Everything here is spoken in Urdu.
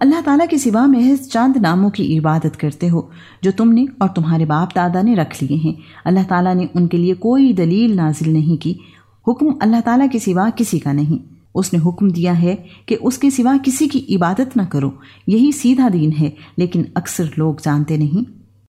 اللہ تعالیٰ کے سوا محض چاند ناموں کی عبادت کرتے ہو جو تم نے اور تمہارے باپ دادا نے رکھ لیے ہیں۔ اللہ تعالیٰ نے ان کے لیے کوئی دلیل نازل نہیں کی۔ حکم اللہ تعالیٰ کے سوا کسی کا نہیں۔ اس نے حکم دیا ہے کہ اس کے سوا کسی کی عبادت نہ کرو۔ یہی سیدھا دین ہے، لیکن اکثر لوگ جانتے نہیں۔